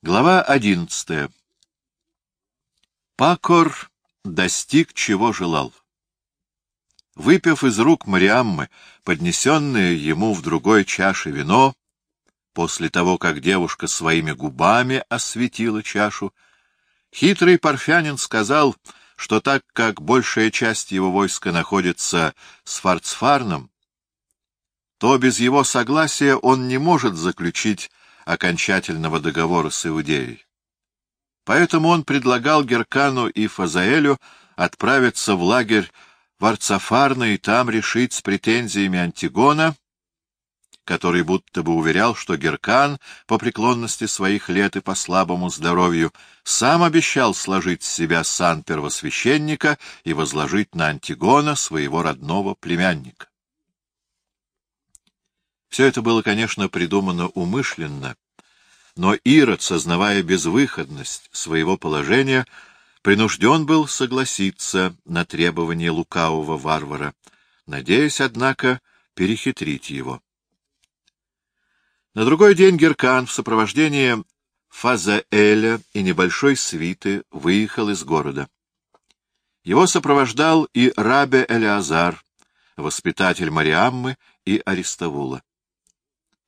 Глава одиннадцатая. Пакор достиг, чего желал. Выпив из рук Мариаммы, поднесенное ему в другой чаше вино, после того, как девушка своими губами осветила чашу, хитрый парфянин сказал, что так как большая часть его войска находится с Фарцфарном, то без его согласия он не может заключить окончательного договора с Иудеей. Поэтому он предлагал Геркану и Фазаэлю отправиться в лагерь Варцафарна и там решить с претензиями Антигона, который будто бы уверял, что Геркан, по преклонности своих лет и по слабому здоровью, сам обещал сложить с себя сан первосвященника и возложить на Антигона своего родного племянника. Все это было, конечно, придумано умышленно, но Ирод, сознавая безвыходность своего положения, принужден был согласиться на требования лукавого варвара, надеясь, однако, перехитрить его. На другой день Геркан в сопровождении Фазаэля и небольшой свиты выехал из города. Его сопровождал и Рабе Элеазар, воспитатель Мариаммы и Аристовула.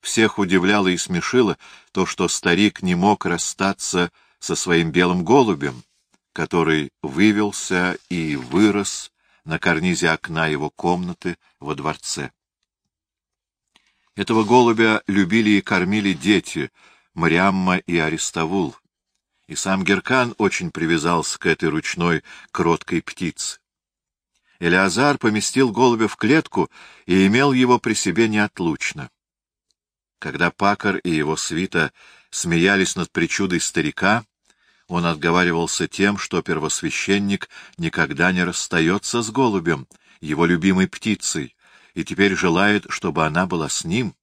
Всех удивляло и смешило то, что старик не мог расстаться со своим белым голубем, который вывелся и вырос на карнизе окна его комнаты во дворце. Этого голубя любили и кормили дети, Мариамма и Аристовул, и сам Геркан очень привязался к этой ручной кроткой птице. Элеазар поместил голубя в клетку и имел его при себе неотлучно. Когда Пакар и его свита смеялись над причудой старика, он отговаривался тем, что первосвященник никогда не расстается с голубем, его любимой птицей, и теперь желает, чтобы она была с ним.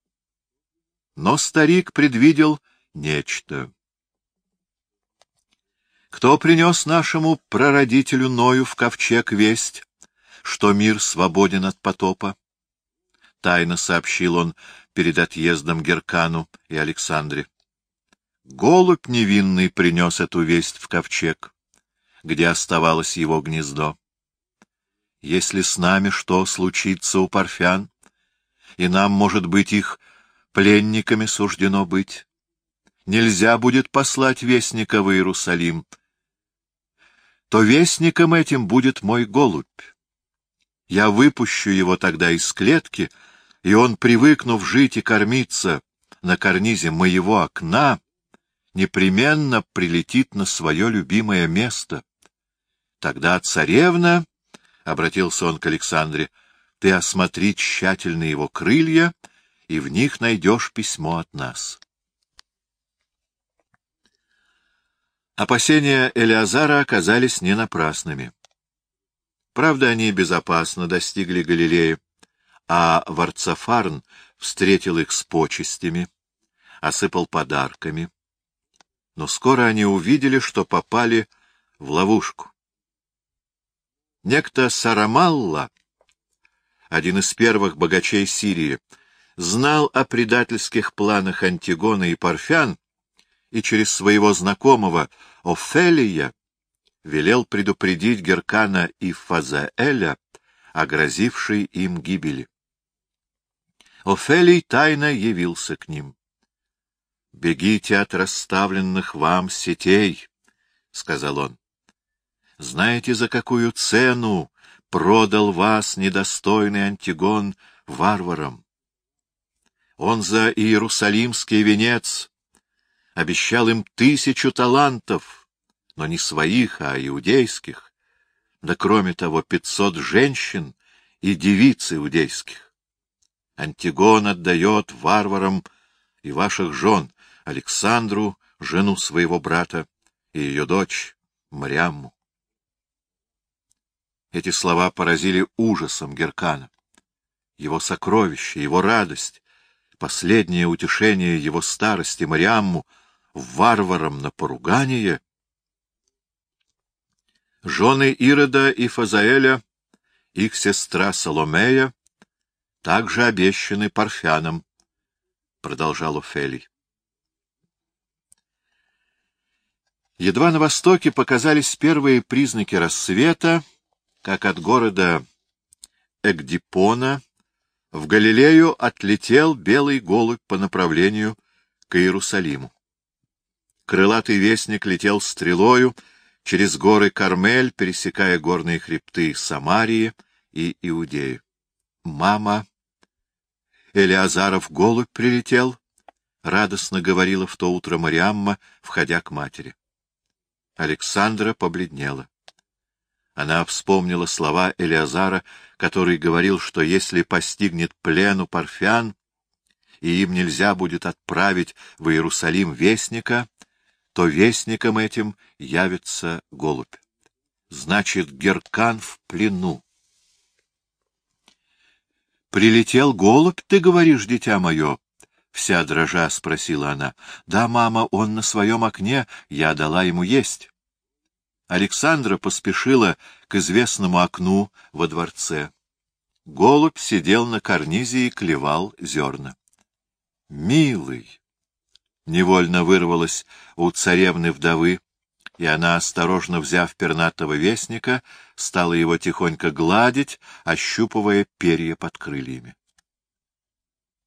Но старик предвидел нечто. Кто принес нашему прародителю Ною в ковчег весть, что мир свободен от потопа? Тайно сообщил он перед отъездом Геркану и Александре. Голубь невинный принес эту весть в ковчег, где оставалось его гнездо. Если с нами что случится у парфян, и нам, может быть, их пленниками суждено быть, нельзя будет послать вестника в Иерусалим, то вестником этим будет мой голубь. Я выпущу его тогда из клетки — и он, привыкнув жить и кормиться на карнизе моего окна, непременно прилетит на свое любимое место. Тогда царевна, — обратился он к Александре, — ты осмотри тщательно его крылья, и в них найдешь письмо от нас. Опасения Элиазара оказались не напрасными. Правда, они безопасно достигли Галилеи, а Варцафарн встретил их с почестями, осыпал подарками. Но скоро они увидели, что попали в ловушку. Некто Сарамалла, один из первых богачей Сирии, знал о предательских планах Антигона и Парфян и через своего знакомого Офелия велел предупредить Геркана и Фазаэля о грозившей им гибели. Офелий тайно явился к ним. — Бегите от расставленных вам сетей, — сказал он. — Знаете, за какую цену продал вас недостойный Антигон варварам? Он за Иерусалимский венец обещал им тысячу талантов, но не своих, а иудейских, да кроме того пятьсот женщин и девиц иудейских. Антигон отдает варварам и ваших жен, Александру, жену своего брата, и ее дочь, Мариамму. Эти слова поразили ужасом Геркана. Его сокровище, его радость, последнее утешение его старости Мариамму, варварам на поругание. Жены Ирода и Фазаэля, их сестра Соломея, также обещаны Парфянам, — продолжал Офелий. Едва на востоке показались первые признаки рассвета, как от города Эгдипона в Галилею отлетел белый голубь по направлению к Иерусалиму. Крылатый вестник летел стрелою через горы Кармель, пересекая горные хребты Самарии и Иудею. Мама! Элиазаров голубь прилетел, — радостно говорила в то утро Мариамма, входя к матери. Александра побледнела. Она вспомнила слова Элиазара, который говорил, что если постигнет плену парфян, и им нельзя будет отправить в Иерусалим вестника, то вестником этим явится голубь. Значит, Геркан в плену. «Прилетел голубь, ты говоришь, дитя мое?» Вся дрожа спросила она. «Да, мама, он на своем окне, я дала ему есть». Александра поспешила к известному окну во дворце. Голубь сидел на карнизе и клевал зерна. «Милый!» — невольно вырвалась у царевны-вдовы, и она, осторожно взяв пернатого вестника, стала его тихонько гладить, ощупывая перья под крыльями.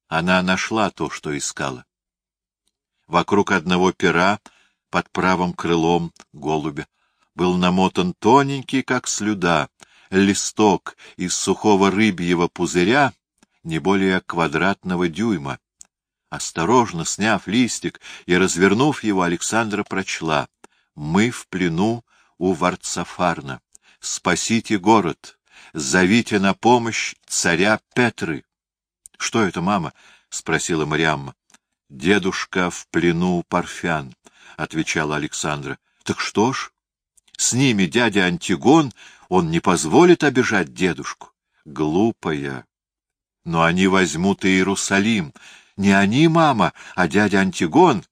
Она нашла то, что искала. Вокруг одного пера, под правым крылом голубя, был намотан тоненький, как слюда, листок из сухого рыбьего пузыря, не более квадратного дюйма. Осторожно сняв листик и развернув его, Александра прочла «Мы в плену у Варцафарна. Спасите город, зовите на помощь царя Петры». «Что это, мама?» — спросила Мариамма. «Дедушка в плену Парфян», — отвечала Александра. «Так что ж?» С ними дядя Антигон, он не позволит обижать дедушку. Глупая. Но они возьмут Иерусалим. Не они, мама, а дядя Антигон.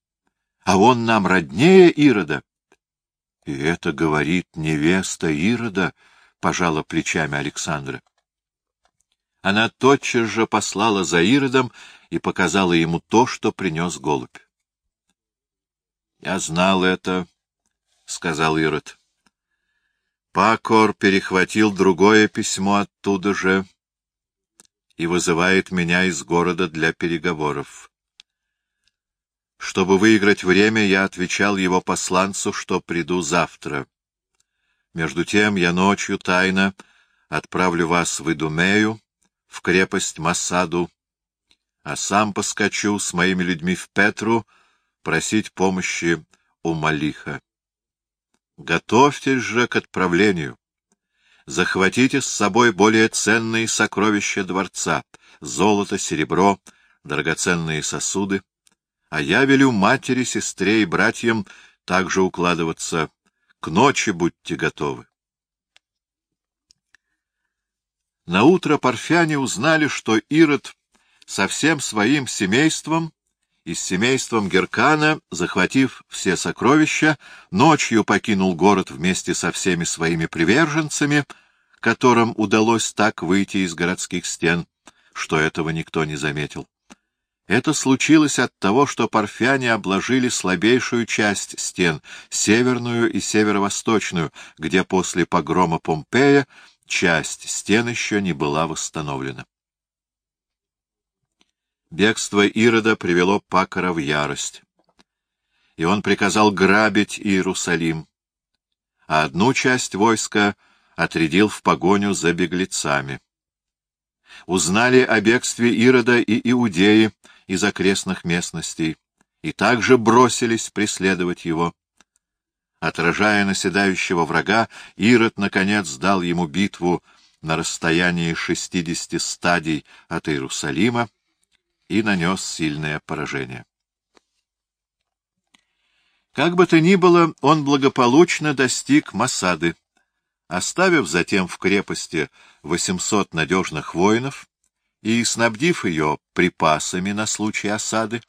А он нам роднее Ирода. И это говорит невеста Ирода, — пожала плечами Александра. Она тотчас же послала за Иродом и показала ему то, что принес голубь. — Я знал это, — сказал Ирод. Пакор перехватил другое письмо оттуда же и вызывает меня из города для переговоров. Чтобы выиграть время, я отвечал его посланцу, что приду завтра. Между тем я ночью тайно отправлю вас в Идумею, в крепость Масаду, а сам поскочу с моими людьми в Петру просить помощи у Малиха. Готовьтесь же к отправлению. Захватите с собой более ценные сокровища дворца — золото, серебро, драгоценные сосуды. А я велю матери, сестре и братьям также укладываться. К ночи будьте готовы. На утро парфяне узнали, что Ирод со всем своим семейством и с семейством Геркана, захватив все сокровища, ночью покинул город вместе со всеми своими приверженцами, которым удалось так выйти из городских стен, что этого никто не заметил. Это случилось от того, что парфяне обложили слабейшую часть стен, северную и северо-восточную, где после погрома Помпея часть стен еще не была восстановлена. Бегство Ирода привело Пакора в ярость, и он приказал грабить Иерусалим, а одну часть войска отрядил в погоню за беглецами. Узнали о бегстве Ирода и Иудеи из окрестных местностей, и также бросились преследовать его. Отражая наседающего врага, Ирод, наконец, дал ему битву на расстоянии шестидесяти стадий от Иерусалима, и нанес сильное поражение. Как бы то ни было, он благополучно достиг Масады, оставив затем в крепости 800 надежных воинов и снабдив ее припасами на случай осады,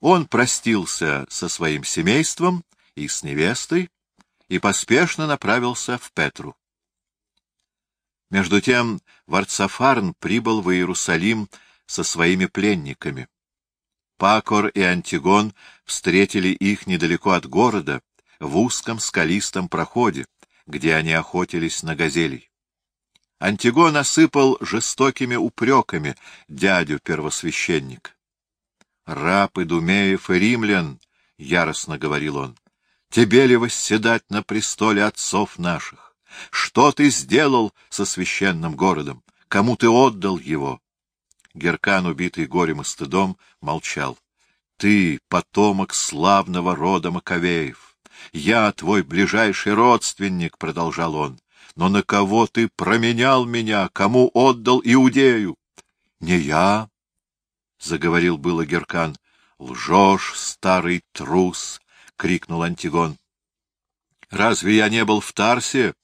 он простился со своим семейством и с невестой и поспешно направился в Петру. Между тем Варцафарн прибыл в Иерусалим со своими пленниками. Пакор и Антигон встретили их недалеко от города, в узком скалистом проходе, где они охотились на газелей. Антигон осыпал жестокими упреками дядю первосвященник. «Раб Идумеев и римлян», — яростно говорил он, — «тебе ли восседать на престоле отцов наших? Что ты сделал со священным городом? Кому ты отдал его?» Геркан, убитый горем и стыдом, молчал. Ты — потомок славного рода Маковеев. Я твой ближайший родственник, — продолжал он. Но на кого ты променял меня, кому отдал Иудею? — Не я, — заговорил было Геркан. — Лжешь, старый трус! — крикнул Антигон. — Разве я не был в Тарсе,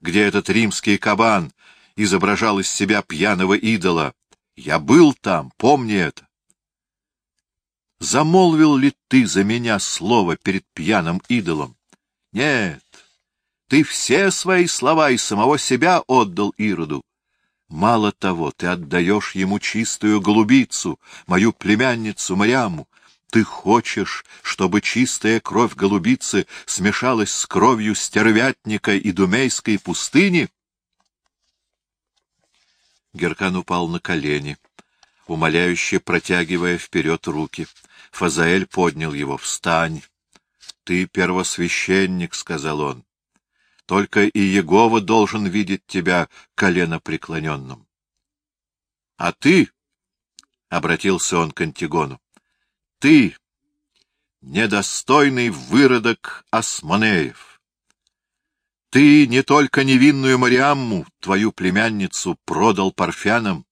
где этот римский кабан изображал из себя пьяного идола? Я был там, помни это. Замолвил ли ты за меня слово перед пьяным идолом? Нет, ты все свои слова и самого себя отдал Ироду. Мало того, ты отдаешь ему чистую голубицу, мою племянницу Мариаму. Ты хочешь, чтобы чистая кровь голубицы смешалась с кровью стервятника и думейской пустыни? Геркан упал на колени, умоляюще протягивая вперед руки. Фазаэль поднял его. «Встань! Ты первосвященник», — сказал он. «Только и Егова должен видеть тебя коленопреклоненным». «А ты?» — обратился он к Антигону. «Ты, недостойный выродок Османеев! Ты не только невинную Мариамму, твою племянницу, продал парфянам,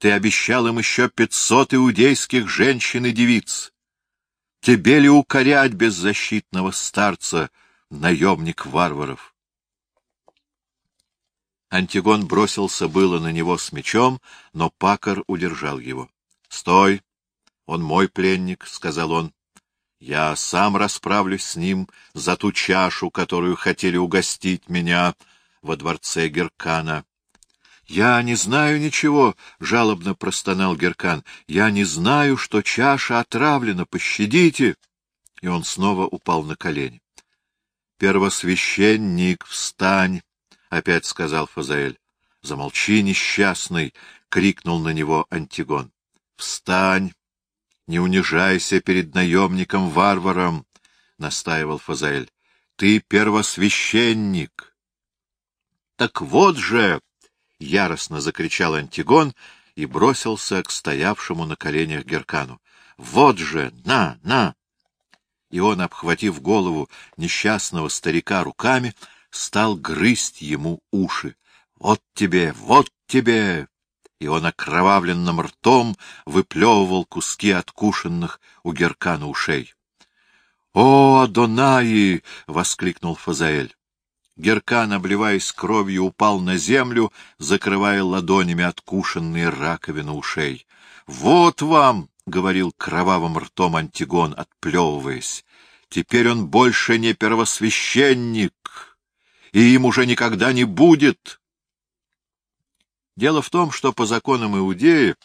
ты обещал им еще пятьсот иудейских женщин и девиц. Тебе ли укорять беззащитного старца, наемник варваров? Антигон бросился было на него с мечом, но Пакар удержал его. — Стой! Он мой пленник, — сказал он. — Я сам расправлюсь с ним за ту чашу, которую хотели угостить меня во дворце Геркана. «Я не знаю ничего», — жалобно простонал Геркан. «Я не знаю, что чаша отравлена. Пощадите!» И он снова упал на колени. «Первосвященник, встань!» — опять сказал Фазаэль. «Замолчи, несчастный!» — крикнул на него Антигон. «Встань! Не унижайся перед наемником-варваром!» — настаивал Фазаэль. «Ты первосвященник!» «Так вот же!» — яростно закричал Антигон и бросился к стоявшему на коленях Геркану. — Вот же! На, на! И он, обхватив голову несчастного старика руками, стал грызть ему уши. — Вот тебе! Вот тебе! И он окровавленным ртом выплевывал куски откушенных у Геркана ушей. — О, Адонаи! — воскликнул Фазаэль. Геркан, обливаясь кровью, упал на землю, закрывая ладонями откушенные раковины ушей. — Вот вам! — говорил кровавым ртом Антигон, отплевываясь. — Теперь он больше не первосвященник, и им уже никогда не будет. Дело в том, что по законам Иудеи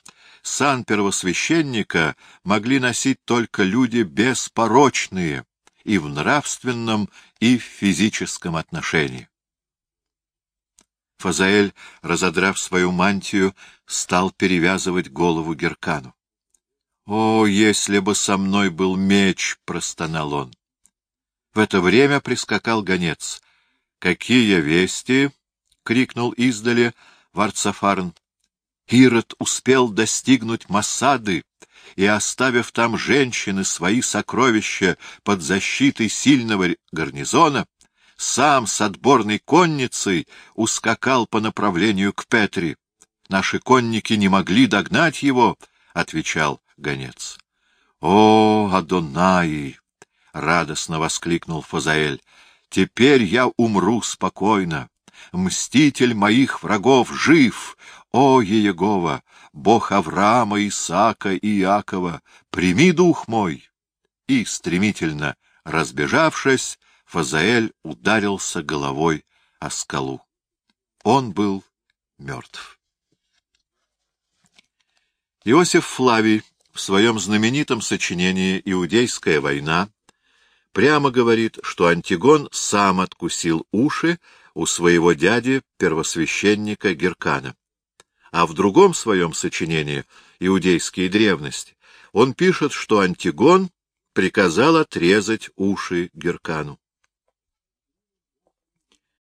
сан первосвященника могли носить только люди беспорочные, и в нравственном, и в физическом отношении. Фазаэль, разодрав свою мантию, стал перевязывать голову Геркану. — О, если бы со мной был меч! — простонал он. В это время прискакал гонец. — Какие вести? — крикнул издали Варцафарн. Ирод успел достигнуть Масады и, оставив там женщины свои сокровища под защитой сильного гарнизона, сам с отборной конницей ускакал по направлению к Петри. Наши конники не могли догнать его, — отвечал гонец. — О, Адонаи! — радостно воскликнул Фазаэль. — Теперь я умру спокойно. Мститель моих врагов жив! О, Иегова! Бог Авраама, Исаака и Иакова, прими дух мой! И, стремительно разбежавшись, Фазаэль ударился головой о скалу. Он был мертв. Иосиф Флавий в своем знаменитом сочинении «Иудейская война» прямо говорит, что Антигон сам откусил уши у своего дяди, первосвященника Геркана. А в другом своем сочинении «Иудейские древности» он пишет, что Антигон приказал отрезать уши Геркану.